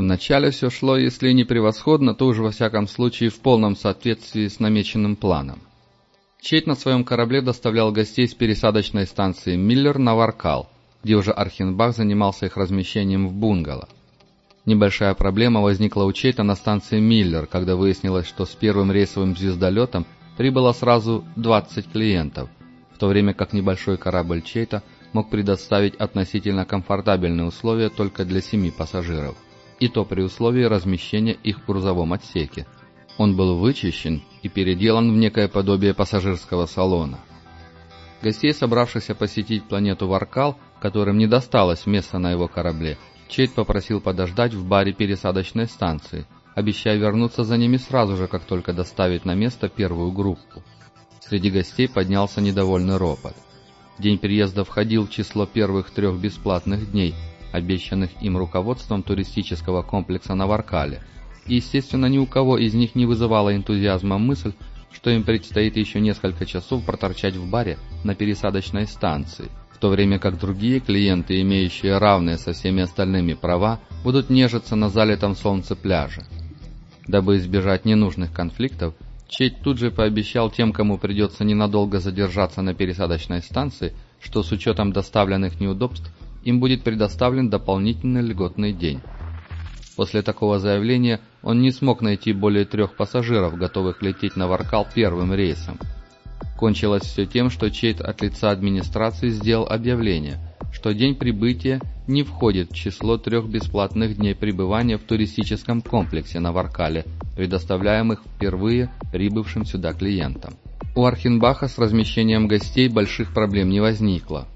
Вначале все шло, если не превосходно, то уже во всяком случае в полном соответствии с намеченным планом. Чейт на своем корабле доставлял гостей с пересадочной станции Миллер на Варкал, где уже Архенбах занимался их размещением в бунгало. Небольшая проблема возникла у Чейта на станции Миллер, когда выяснилось, что с первым рейсовым звездолетом прибыло сразу 20 клиентов, в то время как небольшой корабль Чейта мог предоставить относительно комфортабельные условия только для семи пассажиров, и то при условии размещения их в грузовом отсеке – он был вычищен и переделан в некое подобие пассажирского салона. Гостей, собравшихся посетить планету Варкал, которым не досталось места на его корабле, Чейд попросил подождать в баре пересадочной станции, обещая вернуться за ними сразу же, как только доставить на место первую группу. Среди гостей поднялся недовольный ропот. День приезда входил в число первых трех бесплатных дней, обещанных им руководством туристического комплекса на Варкале – естественно, ни у кого из них не вызывала энтузиазма мысль, что им предстоит еще несколько часов проторчать в баре на пересадочной станции, в то время как другие клиенты, имеющие равные со всеми остальными права, будут нежиться на залитом солнце пляже. Дабы избежать ненужных конфликтов, Чейт тут же пообещал тем, кому придется ненадолго задержаться на пересадочной станции, что с учетом доставленных неудобств им будет предоставлен дополнительный льготный день. После такого заявления он не смог найти более трех пассажиров, готовых лететь на Варкал первым рейсом. Кончилось все тем, что Чейт от лица администрации сделал объявление, что день прибытия не входит в число трех бесплатных дней пребывания в туристическом комплексе на Варкале, предоставляемых впервые прибывшим сюда клиентам. У Архенбаха с размещением гостей больших проблем не возникло.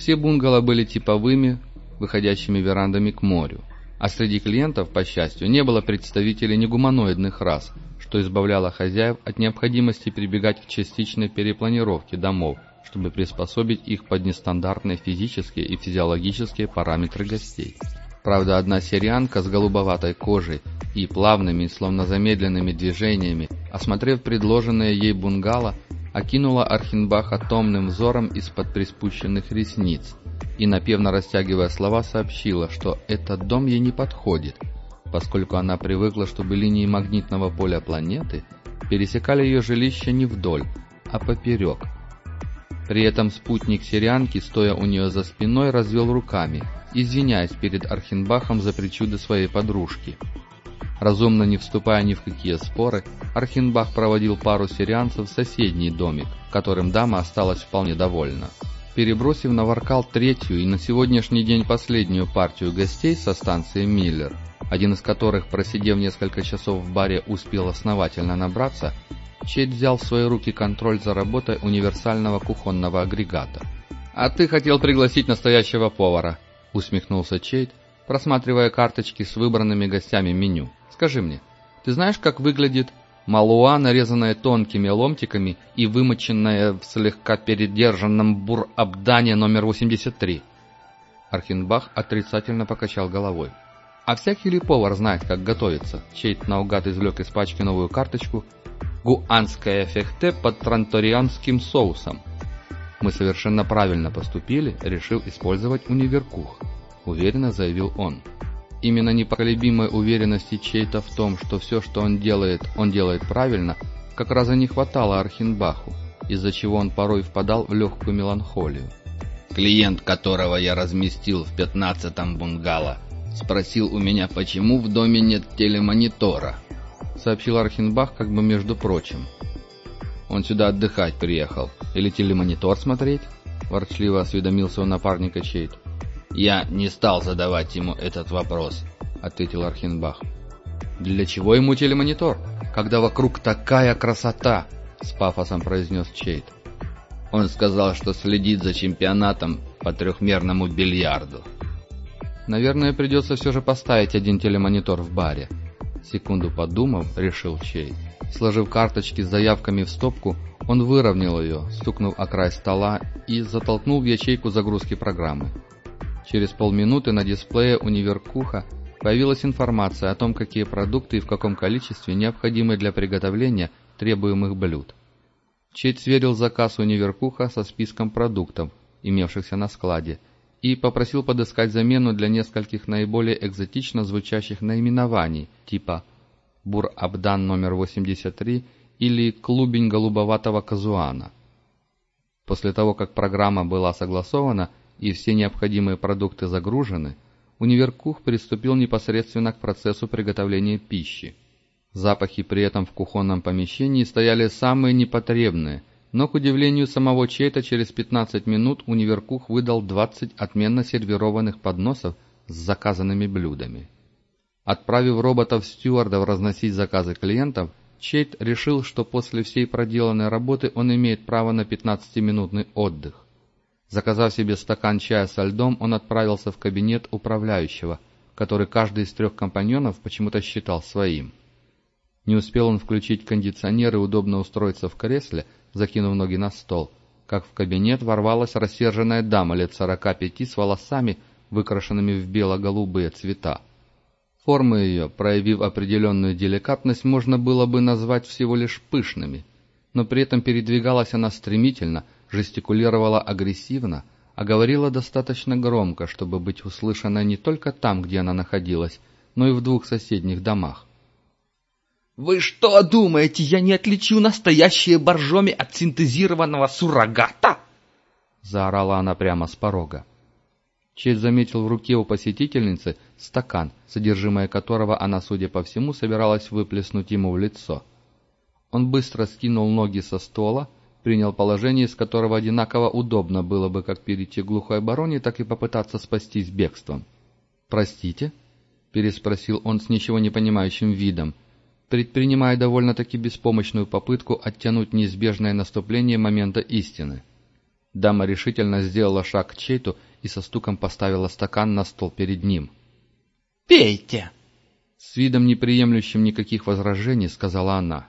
Все бунгало были типовыми, выходящими верандами к морю а среди клиентов, по счастью, не было представителей негуманоидных рас, что избавляло хозяев от необходимости прибегать к частичной перепланировке домов, чтобы приспособить их под нестандартные физические и физиологические параметры гостей. Правда, одна сирианка с голубоватой кожей и плавными, словно замедленными движениями, осмотрев предложенное ей бунгало, окинула Архенбаха томным взором из-под приспущенных ресниц и, напевно растягивая слова, сообщила, что этот дом ей не подходит, поскольку она привыкла, чтобы линии магнитного поля планеты пересекали ее жилище не вдоль, а поперек. При этом спутник сирианки, стоя у нее за спиной, развел руками, извиняясь перед Архенбахом за причуды своей подружки. Разумно не вступая ни в какие споры, Архенбах проводил пару сирианцев в соседний домик, которым дама осталась вполне довольна. Перебросив на Варкал третью и на сегодняшний день последнюю партию гостей со станции Миллер, один из которых, просидев несколько часов в баре, успел основательно набраться, Чейд взял в свои руки контроль за работой универсального кухонного агрегата. «А ты хотел пригласить настоящего повара», — усмехнулся Чейд, просматривая карточки с выбранными гостями меню. «Скажи мне, ты знаешь, как выглядит Малуа, нарезанная тонкими ломтиками и вымоченная в слегка передержанном бур-абдане номер 83. Архенбах отрицательно покачал головой. А всякий ли повар знает, как готовиться? Чейт наугад извлек из пачки новую карточку. Гуанское фехте под транторианским соусом. Мы совершенно правильно поступили, решил использовать универкух, уверенно заявил он. Именно непоколебимой уверенности чей-то в том, что все, что он делает, он делает правильно, как раз и не хватало Архенбаху, из-за чего он порой впадал в легкую меланхолию. Клиент, которого я разместил в пятнадцатом бунгало, спросил у меня, почему в доме нет телемонитора, сообщил Архенбах как бы между прочим. Он сюда отдыхать приехал или телемонитор смотреть? ворчливо осведомился у напарника Чейт. «Я не стал задавать ему этот вопрос», — ответил Архенбах. «Для чего ему телемонитор, когда вокруг такая красота?» — с пафосом произнес Чейт. Он сказал, что следит за чемпионатом по трехмерному бильярду. «Наверное, придется все же поставить один телемонитор в баре». Секунду подумав, решил Чейт. Сложив карточки с заявками в стопку, он выровнял ее, стукнув о край стола и затолкнул в ячейку загрузки программы. Через полминуты на дисплее Универкуха появилась информация о том, какие продукты и в каком количестве необходимы для приготовления требуемых блюд. Чейд сверил заказ Универкуха со списком продуктов, имевшихся на складе, и попросил подыскать замену для нескольких наиболее экзотично звучащих наименований, типа «Бур-Абдан номер 83» или «Клубень голубоватого казуана». После того, как программа была согласована и все необходимые продукты загружены, Универкух приступил непосредственно к процессу приготовления пищи. Запахи при этом в кухонном помещении стояли самые непотребные, но, к удивлению самого Чейта, через 15 минут Универкух выдал 20 отменно сервированных подносов с заказанными блюдами. Отправив роботов-стюардов разносить заказы клиентов, Чейт решил, что после всей проделанной работы он имеет право на 15-минутный отдых. Заказав себе стакан чая со льдом, он отправился в кабинет управляющего, который каждый из трех компаньонов почему-то считал своим. Не успел он включить кондиционер и удобно устроиться в кресле, закинув ноги на стол, как в кабинет ворвалась рассерженная дама лет сорока пяти с волосами, выкрашенными в бело-голубые цвета. Формы ее, проявив определенную деликатность, можно было бы назвать всего лишь пышными, но при этом передвигалась она стремительно, жестикулировала агрессивно, а говорила достаточно громко, чтобы быть услышанной не только там, где она находилась, но и в двух соседних домах. «Вы что думаете, я не отличу настоящее боржоми от синтезированного суррогата?» Заорала она прямо с порога. Чейз заметил в руке у посетительницы стакан, содержимое которого она, судя по всему, собиралась выплеснуть ему в лицо. Он быстро скинул ноги со стола, принял положение, из которого одинаково удобно было бы как перейти к глухой обороне, так и попытаться спастись бегством. «Простите?» — переспросил он с ничего не понимающим видом, предпринимая довольно-таки беспомощную попытку оттянуть неизбежное наступление момента истины. Дама решительно сделала шаг к Чейту и со стуком поставила стакан на стол перед ним. «Пейте!» С видом неприемлющим никаких возражений сказала она.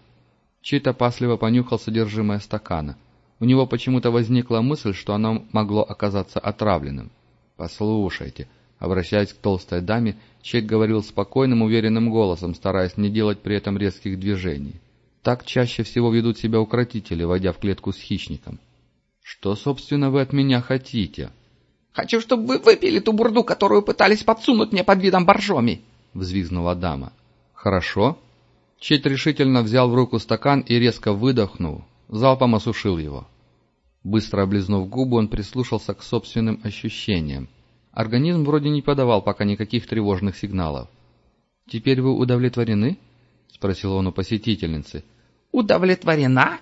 Чейт опасливо понюхал содержимое стакана. У него почему-то возникла мысль, что оно могло оказаться отравленным. «Послушайте», обращаясь к толстой даме, Чейт говорил спокойным, уверенным голосом, стараясь не делать при этом резких движений. Так чаще всего ведут себя укротители, войдя в клетку с хищником. «Что, собственно, вы от меня хотите?» «Хочу, чтобы вы выпили ту бурду, которую пытались подсунуть мне под видом боржоми!» — взвизгнула дама. «Хорошо». Чейт решительно взял в руку стакан и, резко выдохнув, залпом осушил его. Быстро облизнув губы, он прислушался к собственным ощущениям. Организм вроде не подавал пока никаких тревожных сигналов. «Теперь вы удовлетворены?» — спросил он у посетительницы. «Удовлетворена?»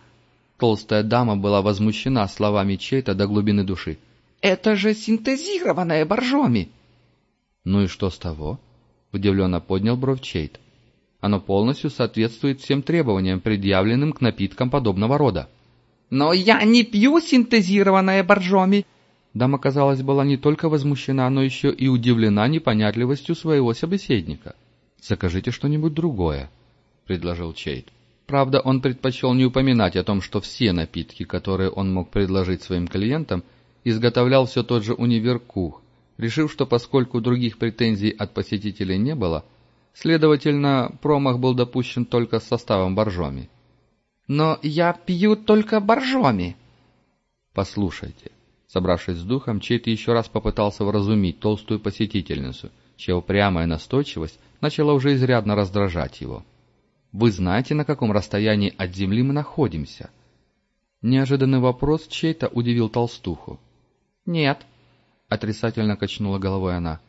Толстая дама была возмущена словами чей-то до глубины души. «Это же синтезированная боржоми!» «Ну и что с того?» — удивленно поднял бровь Чейт. «Оно полностью соответствует всем требованиям, предъявленным к напиткам подобного рода». «Но я не пью синтезированное боржоми!» Дама, казалось, была не только возмущена, но еще и удивлена непонятливостью своего собеседника. «Закажите что-нибудь другое», — предложил Чейт. Правда, он предпочел не упоминать о том, что все напитки, которые он мог предложить своим клиентам, изготовлял все тот же универкух, решив, что поскольку других претензий от посетителей не было, следовательно, промах был допущен только с составом боржоми. «Но я пью только боржоми». «Послушайте, Собравшись с духом, Чейт еще раз попытался вразумить толстую посетительницу, чья упрямая настойчивость начала уже изрядно раздражать его. «Вы знаете, на каком расстоянии от земли мы находимся?» Неожиданный вопрос чей-то удивил толстуху. «Нет», — отрицательно качнула головой она.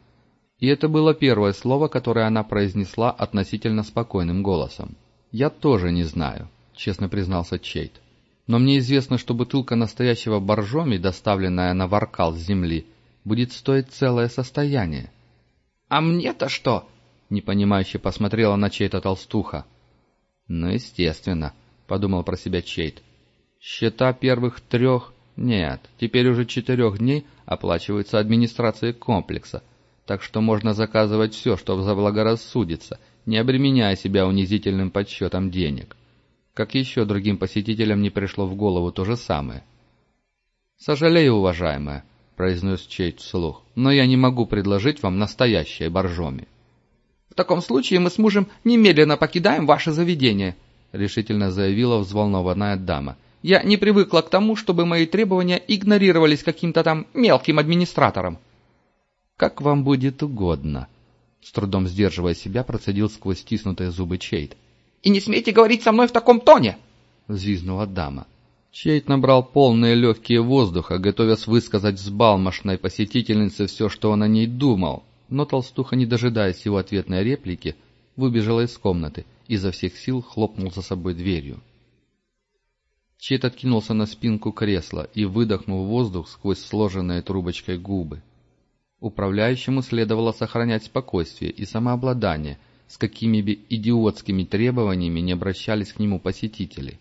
И это было первое слово, которое она произнесла относительно спокойным голосом. «Я тоже не знаю», — честно признался Чейт но мне известно, что бутылка настоящего боржоми, доставленная на Варкал с земли, будет стоить целое состояние. — А мне-то что? — непонимающе посмотрела на чей-то толстуха. — Ну, естественно, — подумал про себя Чейт. Счета первых трех... Нет, теперь уже четырех дней оплачиваются администрацией комплекса, так что можно заказывать все, что заблагорассудится, не обременяя себя унизительным подсчетом денег как еще другим посетителям не пришло в голову то же самое. «Сожалею, уважаемая», — произнес Чейт вслух, «но я не могу предложить вам настоящее боржоми». «В таком случае мы с мужем немедленно покидаем ваше заведение», — решительно заявила взволнованная дама. «Я не привыкла к тому, чтобы мои требования игнорировались каким-то там мелким администратором». «Как вам будет угодно», — с трудом сдерживая себя, процедил сквозь стиснутые зубы Чейт. «И не смейте говорить со мной в таком тоне!» — взвизгнула дама. Чейт набрал полные легкие воздуха, готовясь высказать взбалмошной посетительнице все, что он о ней думал, но толстуха, не дожидаясь его ответной реплики, выбежала из комнаты и изо всех сил хлопнул за собой дверью. Чейт откинулся на спинку кресла и выдохнул воздух сквозь сложенные трубочкой губы. Управляющему следовало сохранять спокойствие и самообладание, с какими бы идиотскими требованиями не обращались к нему посетители.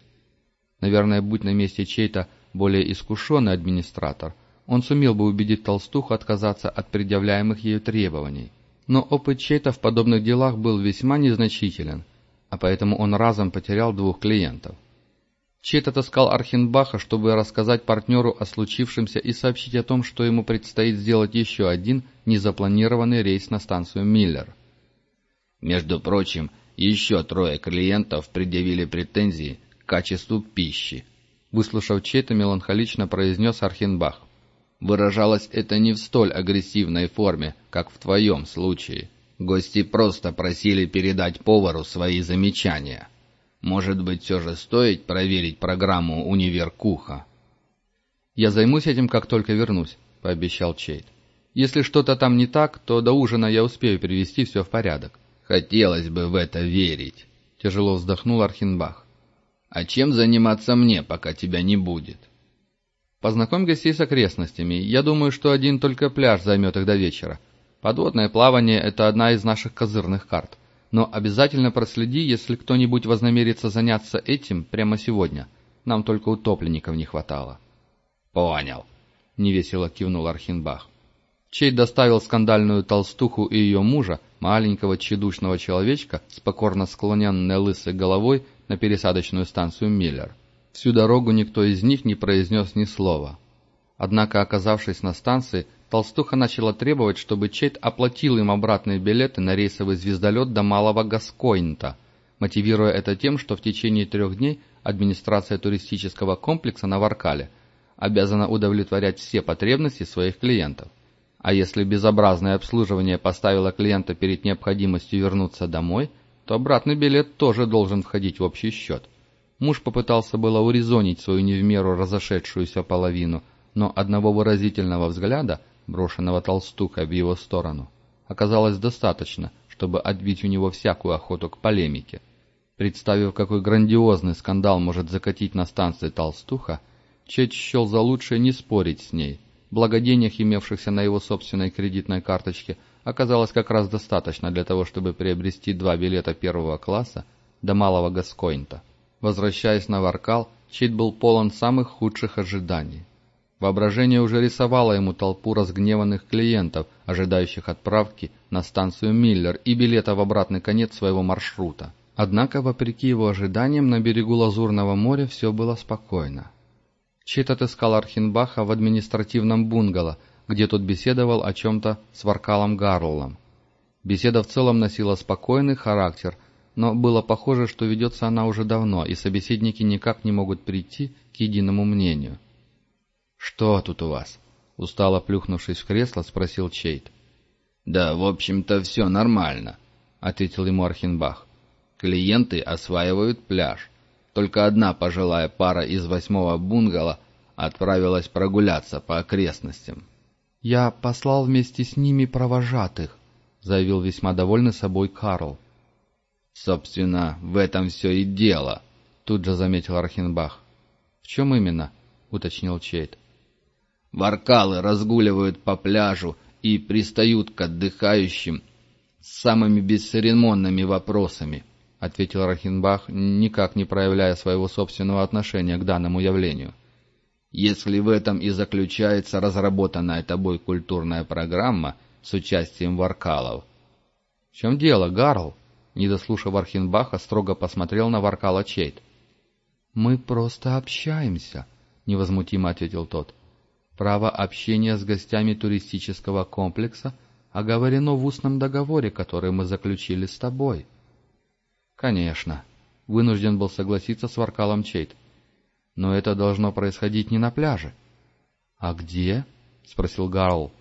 Наверное, будь на месте чей-то более искушенный администратор, он сумел бы убедить толстуху отказаться от предъявляемых ею требований. Но опыт чей-то в подобных делах был весьма незначителен, а поэтому он разом потерял двух клиентов. Чейт отыскал Архенбаха, чтобы рассказать партнеру о случившемся и сообщить о том, что ему предстоит сделать еще один незапланированный рейс на станцию Миллер. Между прочим, еще трое клиентов предъявили претензии к качеству пищи. Выслушав Чейта, меланхолично произнес Архенбах. Выражалось это не в столь агрессивной форме, как в твоем случае. Гости просто просили передать повару свои замечания. Может быть, все же стоит проверить программу «Универ Куха»?» «Я займусь этим, как только вернусь», — пообещал Чейд. «Если что-то там не так, то до ужина я успею привести все в порядок». «Хотелось бы в это верить», — тяжело вздохнул Архенбах. «А чем заниматься мне, пока тебя не будет?» «Познакомь гостей с окрестностями. Я думаю, что один только пляж займет их до вечера. Подводное плавание — это одна из наших козырных карт но обязательно проследи, если кто-нибудь вознамерится заняться этим прямо сегодня. Нам только утопленников не хватало». «Понял», — невесело кивнул Архинбах. Чей доставил скандальную толстуху и ее мужа, маленького тщедушного человечка с покорно склоненной лысой головой, на пересадочную станцию Миллер. Всю дорогу никто из них не произнес ни слова. Однако, оказавшись на станции, Толстуха начала требовать, чтобы Чейт оплатил им обратные билеты на рейсовый звездолет до Малого Гаскоинта, мотивируя это тем, что в течение трех дней администрация туристического комплекса на Варкале обязана удовлетворять все потребности своих клиентов. А если безобразное обслуживание поставило клиента перед необходимостью вернуться домой, то обратный билет тоже должен входить в общий счет. Муж попытался было урезонить свою не в меру разошедшуюся половину, но одного выразительного взгляда брошенного толстухой в его сторону, оказалось достаточно, чтобы отбить у него всякую охоту к полемике. Представив, какой грандиозный скандал может закатить на станции толстуха, Чеч счел за лучшее не спорить с ней. Благо денег, имевшихся на его собственной кредитной карточке, оказалось как раз достаточно для того, чтобы приобрести два билета первого класса до Малого Гаскоинта. Возвращаясь на Варкал, Чейд был полон самых худших ожиданий. Воображение уже рисовало ему толпу разгневанных клиентов, ожидающих отправки на станцию Миллер и билета в обратный конец своего маршрута. Однако, вопреки его ожиданиям, на берегу Лазурного моря все было спокойно. Чит отыскал Архенбаха в административном бунгало, где тот беседовал о чем-то с Варкалом Гарлом. Беседа в целом носила спокойный характер, но было похоже, что ведется она уже давно, и собеседники никак не могут прийти к единому мнению. «Что тут у вас?» — устало плюхнувшись в кресло, спросил Чейт. «Да, в общем-то, все нормально», — ответил ему Архенбах. «Клиенты осваивают пляж. Только одна пожилая пара из восьмого бунгало отправилась прогуляться по окрестностям». «Я послал вместе с ними провожатых», — заявил весьма довольный собой Карл. «Собственно, в этом все и дело», — тут же заметил Архенбах. «В чем именно?» — уточнил Чейт. Варкалы разгуливают по пляжу и пристают к отдыхающим с самыми бесцеремонными вопросами, — ответил Рахинбах, никак не проявляя своего собственного отношения к данному явлению. «Если в этом и заключается разработанная тобой культурная программа с участием Варкалов». «В чем дело, Гарл?» Не дослушав Архинбаха, строго посмотрел на Варкала Чейт. «Мы просто общаемся», — невозмутимо ответил тот. Право общения с гостями туристического комплекса оговорено в устном договоре, который мы заключили с тобой. Конечно, вынужден был согласиться с Варкалом Чейт. Но это должно происходить не на пляже. А где? спросил Гарл.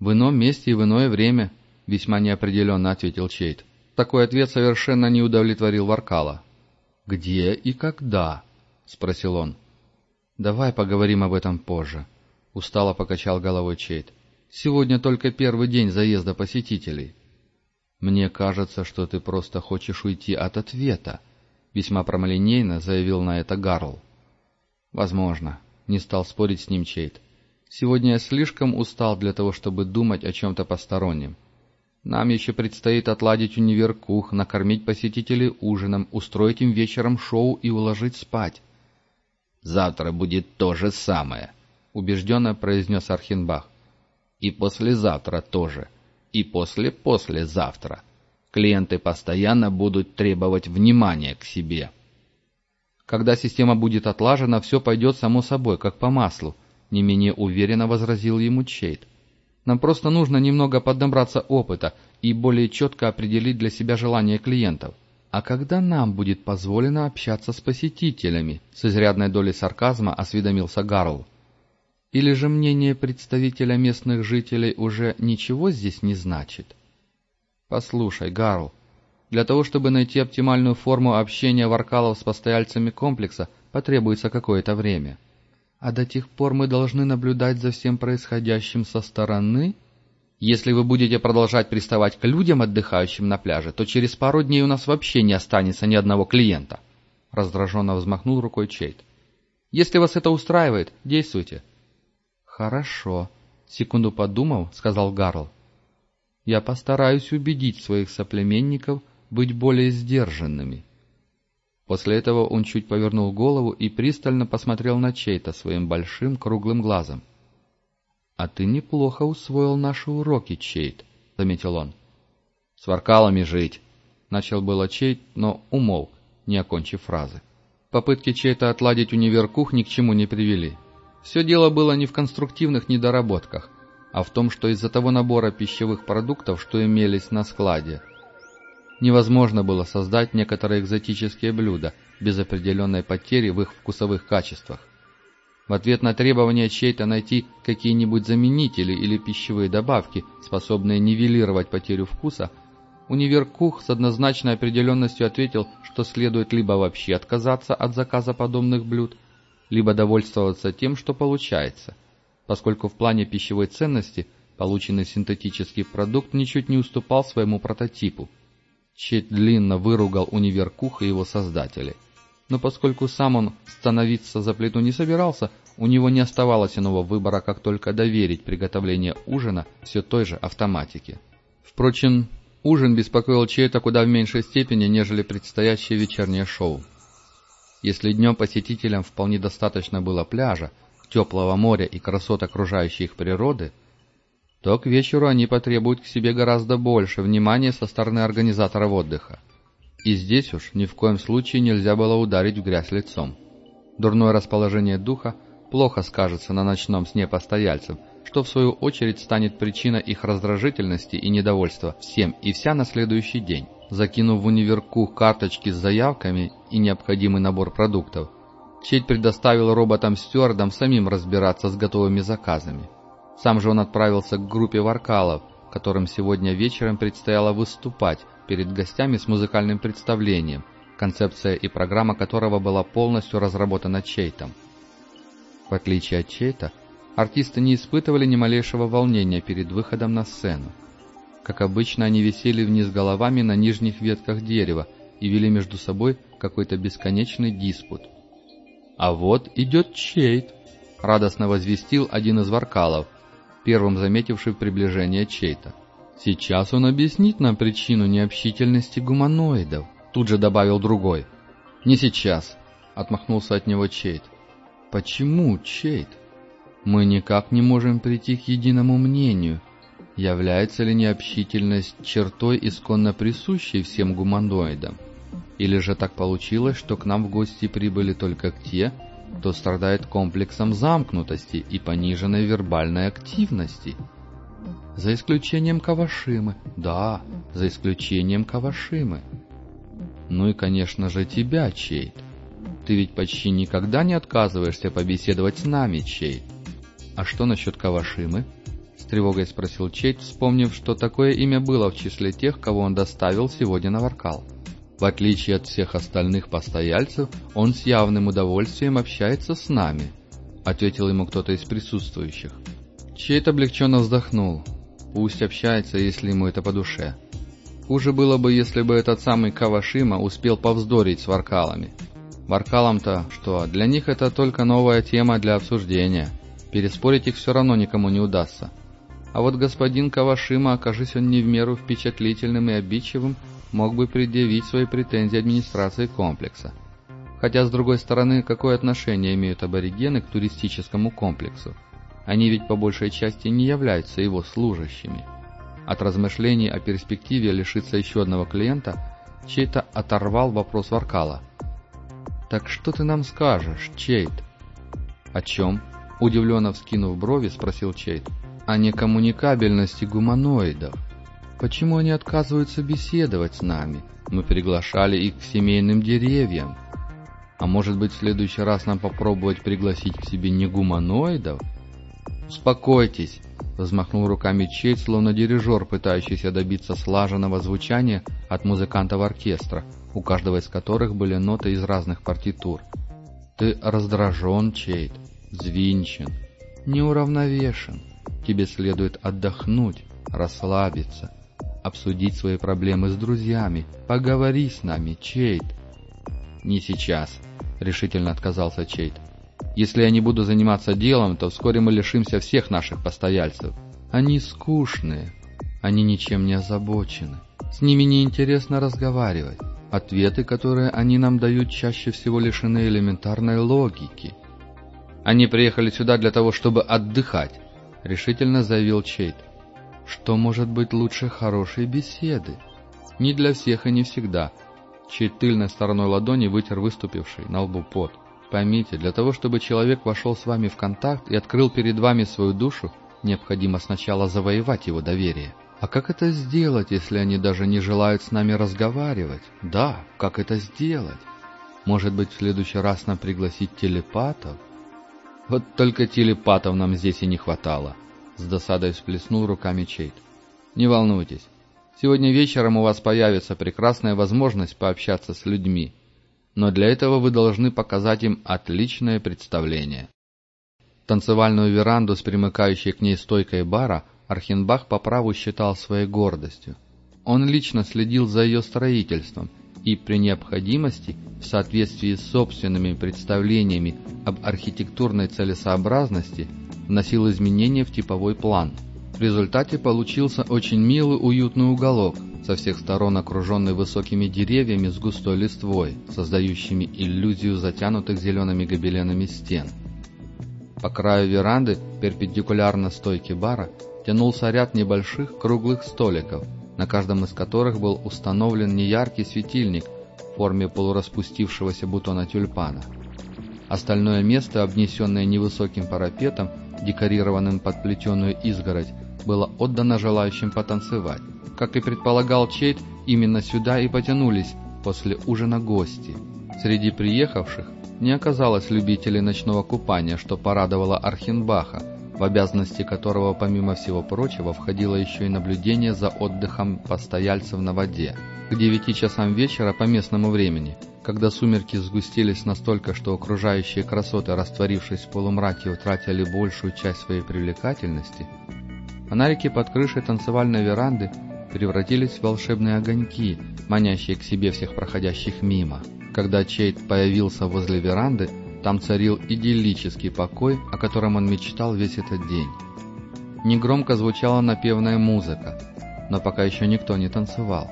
«В ином месте и в иное время», — весьма неопределенно ответил Чейт. Такой ответ совершенно не удовлетворил Варкала. «Где и когда?» — спросил он. «Давай поговорим об этом позже», — устало покачал головой Чейт. «Сегодня только первый день заезда посетителей». «Мне кажется, что ты просто хочешь уйти от ответа», — весьма промолинейно заявил на это Гарл. «Возможно», — не стал спорить с ним Чейт. «Сегодня я слишком устал для того, чтобы думать о чем-то постороннем. Нам еще предстоит отладить универкух, накормить посетителей ужином, устроить им вечером шоу и уложить спать. «Завтра будет то же самое», — убежденно произнес Архенбах. «И послезавтра тоже. И после-послезавтра. Клиенты постоянно будут требовать внимания к себе». «Когда система будет отлажена, все пойдет само собой, как по маслу», — не менее уверенно возразил ему Чейт. Нам просто нужно немного поднабраться опыта и более четко определить для себя желания клиентов. А когда нам будет позволено общаться с посетителями, с изрядной долей сарказма осведомился Гарл. Или же мнение представителя местных жителей уже ничего здесь не значит? Послушай, Гарл, для того, чтобы найти оптимальную форму общения варкалов с постояльцами комплекса, потребуется какое-то время. А до тех пор мы должны наблюдать за всем происходящим со стороны? Если вы будете продолжать приставать к людям, отдыхающим на пляже, то через пару дней у нас вообще не останется ни одного клиента. Раздраженно взмахнул рукой Чейт. Если вас это устраивает, действуйте. Хорошо. Секунду подумав, сказал Гарл. Я постараюсь убедить своих соплеменников быть более сдержанными. После этого он чуть повернул голову и пристально посмотрел на Чейта своим большим круглым глазом. «А ты неплохо усвоил наши уроки, Чейт», — заметил он. «С воркалами жить», — начал было Чейт, но умолк, не окончив фразы. Попытки Чейта отладить универкух ни к чему не привели. Все дело было не в конструктивных недоработках, а в том, что из-за того набора пищевых продуктов, что имелись на складе, невозможно было создать некоторые экзотические блюда без определенной потери в их вкусовых качествах. В ответ на требование чей-то найти какие-нибудь заменители или пищевые добавки, способные нивелировать потерю вкуса, Универкух с однозначной определенностью ответил, что следует либо вообще отказаться от заказа подобных блюд, либо довольствоваться тем, что получается, поскольку в плане пищевой ценности полученный синтетический продукт ничуть не уступал своему прототипу – Чейт длинно выругал универкуха и его создателей. Но поскольку сам он становиться за плиту не собирался, у него не оставалось иного выбора, как только доверить приготовление ужина все той же автоматике. Впрочем, ужин беспокоил Чейта куда в меньшей степени, нежели предстоящее вечернее шоу. Если днем посетителям вполне достаточно было пляжа, теплого моря и красот окружающей их природы, то к вечеру они потребуют к себе гораздо больше внимания со стороны организаторов отдыха. И здесь уж ни в коем случае нельзя было ударить в грязь лицом. Дурное расположение духа плохо скажется на ночном сне постояльцев, что в свою очередь станет причиной их раздражительности и недовольства всем и вся на следующий день. Закинув в универку карточки с заявками и необходимый набор продуктов, Чейд предоставил роботам-стюардам самим разбираться с готовыми заказами. Сам же он отправился к группе варкалов, которым сегодня вечером предстояло выступать перед гостями с музыкальным представлением, концепция и программа которого была полностью разработана Чейтом. В отличие от Чейта, артисты не испытывали ни малейшего волнения перед выходом на сцену. Как обычно, они висели вниз головами на нижних ветках дерева и вели между собой какой-то бесконечный диспут. «А вот идет Чейт!» — радостно возвестил один из варкалов, первым заметивший приближение чей-то. «Сейчас он объяснит нам причину необщительности гуманоидов», — тут же добавил другой. «Не сейчас», — отмахнулся от него Чейт. «Почему, Чейт? Мы никак не можем прийти к единому мнению, является ли необщительность чертой исконно присущей всем гуманоидам, или же так получилось, что к нам в гости прибыли только те, кто страдает комплексом замкнутости и пониженной вербальной активности. За исключением Кавашимы. Да, за исключением Кавашимы. Ну и, конечно же, тебя, Чейт. Ты ведь почти никогда не отказываешься побеседовать с нами, Чейт. А что насчет Кавашимы? С тревогой спросил Чейт, вспомнив, что такое имя было в числе тех, кого он доставил сегодня на Варкал. В отличие от всех остальных постояльцев, он с явным удовольствием общается с нами, ответил ему кто-то из присутствующих. Чейт облегченно вздохнул. Пусть общается, если ему это по душе. Хуже было бы, если бы этот самый Кавашима успел повздорить с варкалами. Варкалам-то что, для них это только новая тема для обсуждения. Переспорить их все равно никому не удастся. А вот господин Кавашима, окажись он не в меру впечатлительным и обидчивым, мог бы предъявить свои претензии администрации комплекса. Хотя, с другой стороны, какое отношение имеют аборигены к туристическому комплексу? Они ведь по большей части не являются его служащими. От размышлений о перспективе лишиться еще одного клиента, Чейта оторвал вопрос Варкала. «Так что ты нам скажешь, Чейт?» «О чем?» – удивленно вскинув брови, спросил Чейт. «О некоммуникабельности гуманоидов. Почему они отказываются беседовать с нами? Мы приглашали их к семейным деревьям. А может быть, в следующий раз нам попробовать пригласить к себе не гуманоидов?» «Успокойтесь!» — взмахнул руками Чейд, словно дирижер, пытающийся добиться слаженного звучания от музыкантов оркестра, у каждого из которых были ноты из разных партитур. «Ты раздражен, Чейд, взвинчен, неуравновешен. Тебе следует отдохнуть, расслабиться, обсудить свои проблемы с друзьями, поговори с нами, Чейд». «Не сейчас», — решительно отказался Чейд. Если я не буду заниматься делом, то вскоре мы лишимся всех наших постояльцев. Они скучные, они ничем не озабочены. С ними неинтересно разговаривать. Ответы, которые они нам дают, чаще всего лишены элементарной логики. Они приехали сюда для того, чтобы отдыхать, решительно заявил Чейт. Что может быть лучше хорошей беседы? Не для всех и не всегда. Чейт тыльной стороной ладони вытер выступивший на лбу пот. Поймите, для того, чтобы человек вошел с вами в контакт и открыл перед вами свою душу, необходимо сначала завоевать его доверие. А как это сделать, если они даже не желают с нами разговаривать? Да, как это сделать? Может быть, в следующий раз нам пригласить телепатов? Вот только телепатов нам здесь и не хватало. С досадой всплеснул руками Чейт. Не волнуйтесь. Сегодня вечером у вас появится прекрасная возможность пообщаться с людьми, но для этого вы должны показать им отличное представление. Танцевальную веранду с примыкающей к ней стойкой бара Архенбах по праву считал своей гордостью. Он лично следил за ее строительством и при необходимости, в соответствии с собственными представлениями об архитектурной целесообразности, вносил изменения в типовой план. В результате получился очень милый уютный уголок – со всех сторон окруженный высокими деревьями с густой листвой, создающими иллюзию затянутых зелеными гобеленами стен. По краю веранды, перпендикулярно стойке бара, тянулся ряд небольших круглых столиков, на каждом из которых был установлен неяркий светильник в форме полураспустившегося бутона тюльпана. Остальное место, обнесенное невысоким парапетом, декорированным под плетеную изгородь, было отдано желающим потанцевать. Как и предполагал Чейт, именно сюда и потянулись после ужина гости. Среди приехавших не оказалось любителей ночного купания, что порадовало Архенбаха, в обязанности которого, помимо всего прочего, входило еще и наблюдение за отдыхом постояльцев на воде. К девяти часам вечера по местному времени, когда сумерки сгустились настолько, что окружающие красоты, растворившись в полумраке, утратили большую часть своей привлекательности, фонарики под крышей танцевальной веранды превратились в волшебные огоньки, манящие к себе всех проходящих мимо. Когда Чейт появился возле веранды, там царил идиллический покой, о котором он мечтал весь этот день. Негромко звучала напевная музыка, но пока еще никто не танцевал.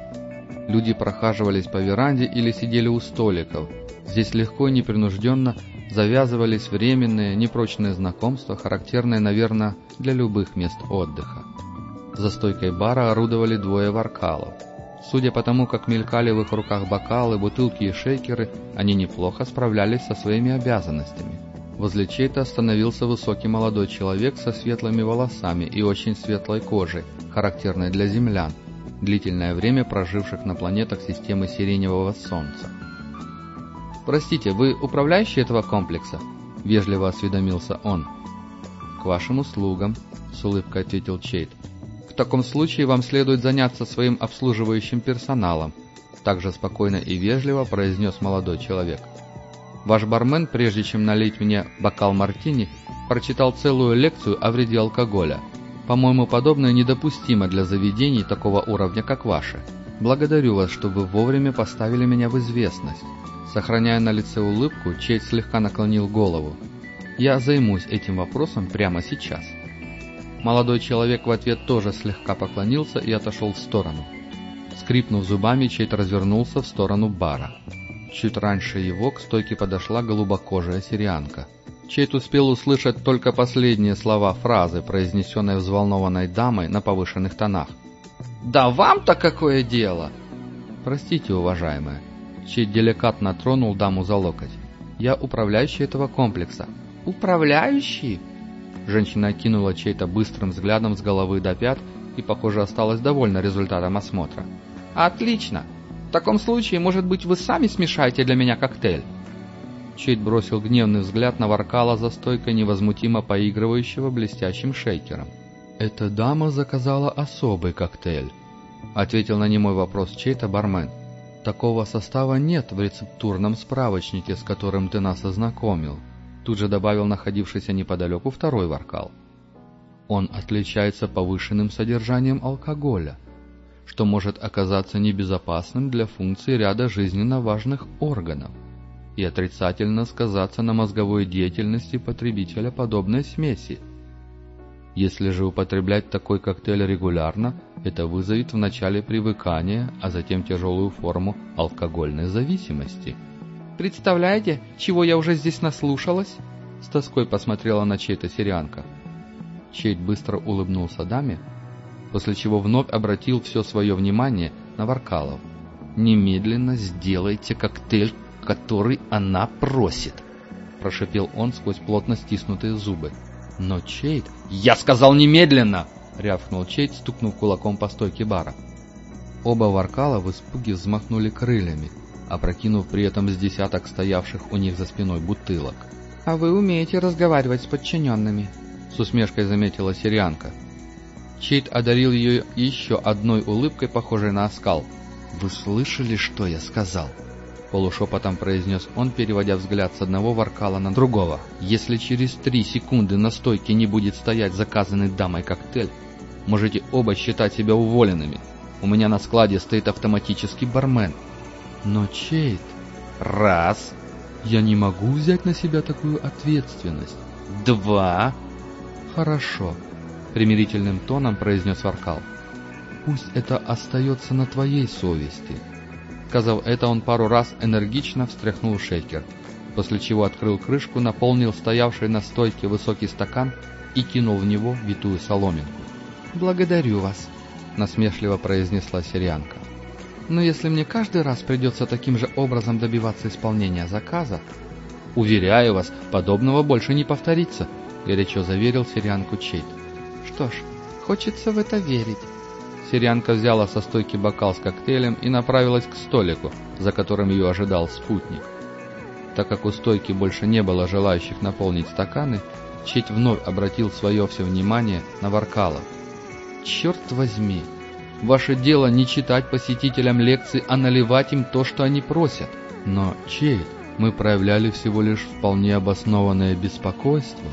Люди прохаживались по веранде или сидели у столиков. Здесь легко и непринужденно завязывались временные, непрочные знакомства, характерные, наверное, для любых мест отдыха. За стойкой бара орудовали двое варкалов. Судя по тому, как мелькали в их руках бокалы, бутылки и шейкеры, они неплохо справлялись со своими обязанностями. Возле чей-то остановился высокий молодой человек со светлыми волосами и очень светлой кожей, характерной для землян, длительное время проживших на планетах системы Сиреневого Солнца. «Простите, вы управляющий этого комплекса?» – вежливо осведомился он. «К вашим услугам», — с улыбкой ответил Чейт. «В таком случае вам следует заняться своим обслуживающим персоналом», — также спокойно и вежливо произнес молодой человек. «Ваш бармен, прежде чем налить мне бокал мартини, прочитал целую лекцию о вреде алкоголя. По-моему, подобное недопустимо для заведений такого уровня, как ваше. Благодарю вас, что вы вовремя поставили меня в известность». Сохраняя на лице улыбку, Чейт слегка наклонил голову. «Я займусь этим вопросом прямо сейчас». Молодой человек в ответ тоже слегка поклонился и отошел в сторону. Скрипнув зубами, Чейт развернулся в сторону бара. Чуть раньше его к стойке подошла голубокожая сирианка. Чейт успел услышать только последние слова фразы, произнесенной взволнованной дамой на повышенных тонах. «Да вам-то какое дело?» «Простите, уважаемая, Чейд деликатно тронул даму за локоть. «Я управляющий этого комплекса». «Управляющий?» Женщина окинула чей-то быстрым взглядом с головы до пят и, похоже, осталась довольна результатом осмотра. «Отлично! В таком случае, может быть, вы сами смешаете для меня коктейль?» Чейд бросил гневный взгляд на Варкала за стойкой невозмутимо поигрывающего блестящим шейкером. «Эта дама заказала особый коктейль», — ответил на немой вопрос чей-то бармен. Такого состава нет в рецептурном справочнике, с которым ты нас ознакомил. Тут же добавил находившийся неподалеку второй воркал. Он отличается повышенным содержанием алкоголя, что может оказаться небезопасным для функций ряда жизненно важных органов и отрицательно сказаться на мозговой деятельности потребителя подобной смеси – если же употреблять такой коктейль регулярно, это вызовет вначале привыкание, а затем тяжелую форму алкогольной зависимости. «Представляете, чего я уже здесь наслушалась?» С тоской посмотрела на чей-то сирианка. Чейт быстро улыбнулся даме, после чего вновь обратил все свое внимание на Варкалов. «Немедленно сделайте коктейль, который она просит», – прошепел он сквозь плотно стиснутые зубы. Но Чейд... «Я сказал немедленно!» — рявкнул Чейд, стукнув кулаком по стойке бара. Оба Варкала в испуге взмахнули крыльями, опрокинув при этом с десяток стоявших у них за спиной бутылок. «А вы умеете разговаривать с подчиненными», — с усмешкой заметила сирианка. Чейд одарил ее еще одной улыбкой, похожей на оскал. «Вы слышали, что я сказал?» Полушепотом произнес он, переводя взгляд с одного воркала на другого. «Если через три секунды на стойке не будет стоять заказанный дамой коктейль, можете оба считать себя уволенными. У меня на складе стоит автоматический бармен». «Но Чейт...» «Раз...» «Я не могу взять на себя такую ответственность». «Два...» «Хорошо», — примирительным тоном произнес Варкал. «Пусть это остается на твоей совести». Сказав это, он пару раз энергично встряхнул шейкер, после чего открыл крышку, наполнил стоявший на стойке высокий стакан и кинул в него витую соломинку. «Благодарю вас», — насмешливо произнесла сирианка. «Но если мне каждый раз придется таким же образом добиваться исполнения заказа...» «Уверяю вас, подобного больше не повторится», — горячо заверил сирианку Чейт. «Что ж, хочется в это верить». Сирианка взяла со стойки бокал с коктейлем и направилась к столику, за которым ее ожидал спутник. Так как у стойки больше не было желающих наполнить стаканы, Чить вновь обратил свое все внимание на Варкалов. «Черт возьми! Ваше дело не читать посетителям лекции, а наливать им то, что они просят. Но, Чейт, мы проявляли всего лишь вполне обоснованное беспокойство».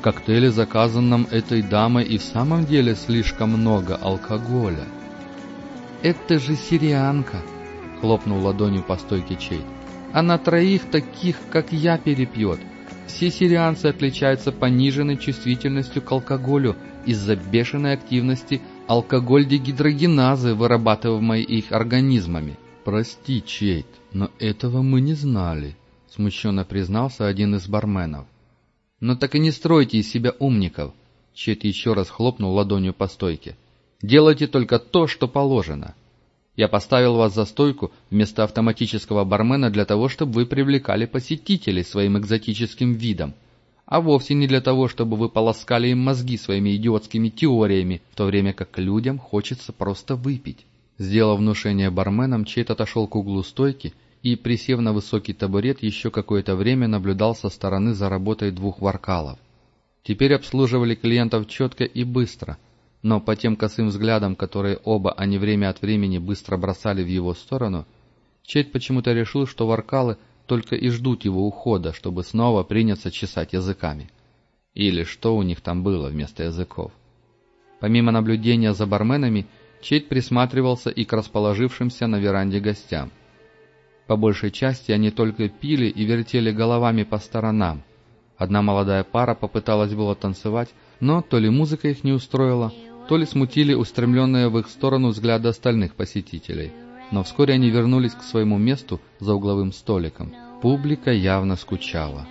В коктейле, заказанном этой дамой, и в самом деле слишком много алкоголя. «Это же сирианка!» — хлопнул ладонью по стойке Чейд. «Она троих таких, как я, перепьет. Все сирианцы отличаются пониженной чувствительностью к алкоголю из-за бешеной активности алкоголь-дегидрогеназы, вырабатываемой их организмами». «Прости, Чейд, но этого мы не знали», — смущенно признался один из барменов. «Но так и не стройте из себя умников!» Чет еще раз хлопнул ладонью по стойке. «Делайте только то, что положено. Я поставил вас за стойку вместо автоматического бармена для того, чтобы вы привлекали посетителей своим экзотическим видом, а вовсе не для того, чтобы вы полоскали им мозги своими идиотскими теориями, в то время как людям хочется просто выпить». Сделав внушение барменам, Чейт отошел к углу стойки и, присев на высокий табурет, еще какое-то время наблюдал со стороны за работой двух варкалов. Теперь обслуживали клиентов четко и быстро, но по тем косым взглядам, которые оба они время от времени быстро бросали в его сторону, Чейд почему-то решил, что варкалы только и ждут его ухода, чтобы снова приняться чесать языками. Или что у них там было вместо языков. Помимо наблюдения за барменами, Чейд присматривался и к расположившимся на веранде гостям. По большей части они только пили и вертели головами по сторонам. Одна молодая пара попыталась было танцевать, но то ли музыка их не устроила, то ли смутили устремленные в их сторону взгляды остальных посетителей. Но вскоре они вернулись к своему месту за угловым столиком. Публика явно скучала.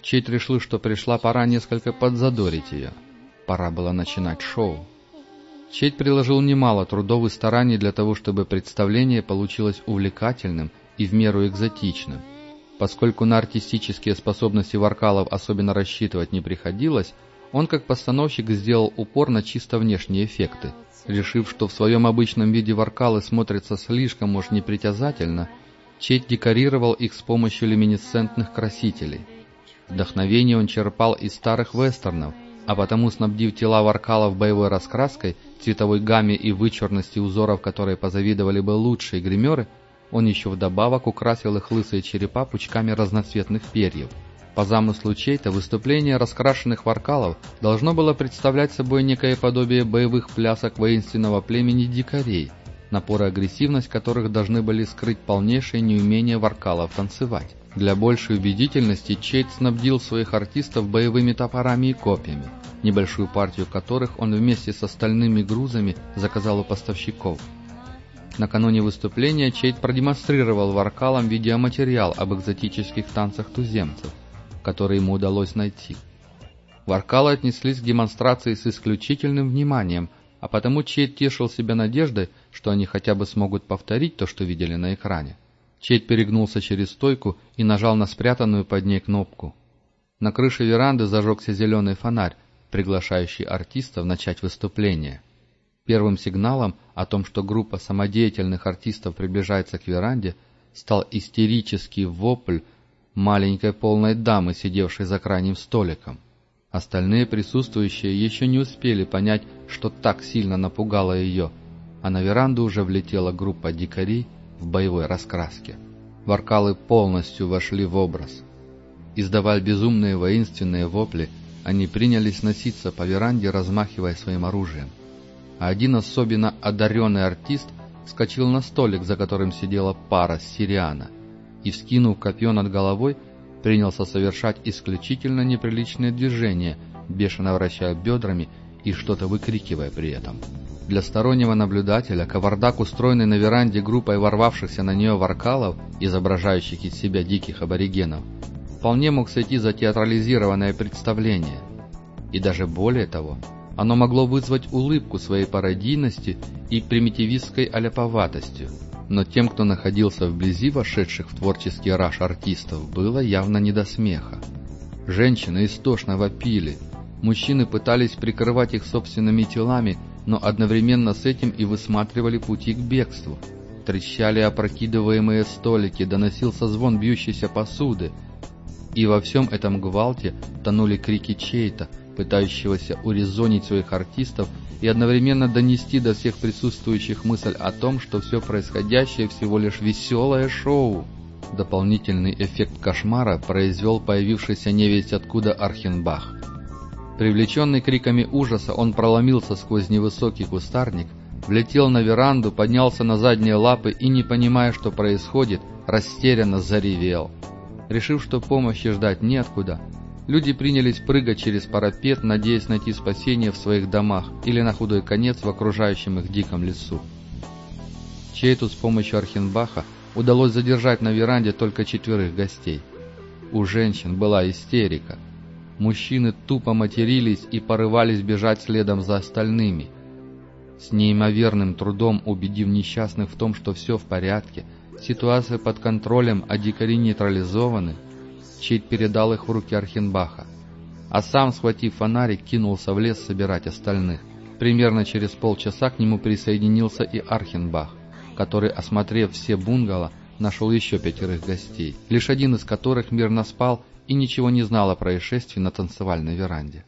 Чейд решил, что пришла пора несколько подзадорить ее. Пора было начинать шоу. Чейд приложил немало трудов и стараний для того, чтобы представление получилось увлекательным и в меру экзотичным. Поскольку на артистические способности Варкалов особенно рассчитывать не приходилось, он как постановщик сделал упор на чисто внешние эффекты. Решив, что в своем обычном виде Варкалы смотрятся слишком уж непритязательно, Чейд декорировал их с помощью люминесцентных красителей. Вдохновение он черпал из старых вестернов, а потому, снабдив тела Варкалов боевой раскраской, цветовой гамме и вычурности узоров, которые позавидовали бы лучшие гримеры, он еще вдобавок украсил их лысые черепа пучками разноцветных перьев. По замыслу чей-то выступление раскрашенных варкалов должно было представлять собой некое подобие боевых плясок воинственного племени дикарей, напор агрессивность которых должны были скрыть полнейшее неумение варкалов танцевать. Для большей убедительности Чейт снабдил своих артистов боевыми топорами и копьями, небольшую партию которых он вместе с остальными грузами заказал у поставщиков. Накануне выступления Чейт продемонстрировал варкалам видеоматериал об экзотических танцах туземцев, который ему удалось найти. Варкалы отнеслись к демонстрации с исключительным вниманием, а потому Чейд тешил себя надеждой, что они хотя бы смогут повторить то, что видели на экране. Чейд перегнулся через стойку и нажал на спрятанную под ней кнопку. На крыше веранды зажегся зеленый фонарь, приглашающий артистов начать выступление. Первым сигналом о том, что группа самодеятельных артистов приближается к веранде, стал истерический вопль маленькой полной дамы, сидевшей за крайним столиком. Остальные присутствующие еще не успели понять, что так сильно напугало ее, а на веранду уже влетела группа дикарей в боевой раскраске. Варкалы полностью вошли в образ. Издавая безумные воинственные вопли, они принялись носиться по веранде, размахивая своим оружием. Один особенно одаренный артист вскочил на столик, за которым сидела пара сириана и, вскинув копье над головой, принялся совершать исключительно неприличные движения, бешено вращая бедрами и что-то выкрикивая при этом. Для стороннего наблюдателя кавардак, устроенный на веранде группой ворвавшихся на нее варкалов, изображающих из себя диких аборигенов, вполне мог сойти за театрализированное представление. И даже более того, оно могло вызвать улыбку своей пародийности и примитивистской аляповатостью но тем, кто находился вблизи вошедших в творческий раж артистов, было явно не до смеха. Женщины истошно вопили, мужчины пытались прикрывать их собственными телами, но одновременно с этим и высматривали пути к бегству. Трещали опрокидываемые столики, доносился звон бьющейся посуды, и во всем этом гвалте тонули крики чей-то, пытающегося урезонить своих артистов и одновременно донести до всех присутствующих мысль о том, что все происходящее всего лишь веселое шоу. Дополнительный эффект кошмара произвел появившийся невесть откуда Архенбах. Привлеченный криками ужаса, он проломился сквозь невысокий кустарник, влетел на веранду, поднялся на задние лапы и, не понимая, что происходит, растерянно заревел. Решив, что помощи ждать неоткуда, Люди принялись прыгать через парапет, надеясь найти спасение в своих домах или на худой конец в окружающем их диком лесу. Чейту с помощью Архенбаха удалось задержать на веранде только четверых гостей. У женщин была истерика. Мужчины тупо матерились и порывались бежать следом за остальными. С неимоверным трудом убедив несчастных в том, что все в порядке, ситуация под контролем, а дикари нейтрализованы, Чейд передал их в руки Архенбаха, а сам, схватив фонарик, кинулся в лес собирать остальных. Примерно через полчаса к нему присоединился и Архенбах, который, осмотрев все бунгало, нашел еще пятерых гостей, лишь один из которых мирно спал и ничего не знал о происшествии на танцевальной веранде.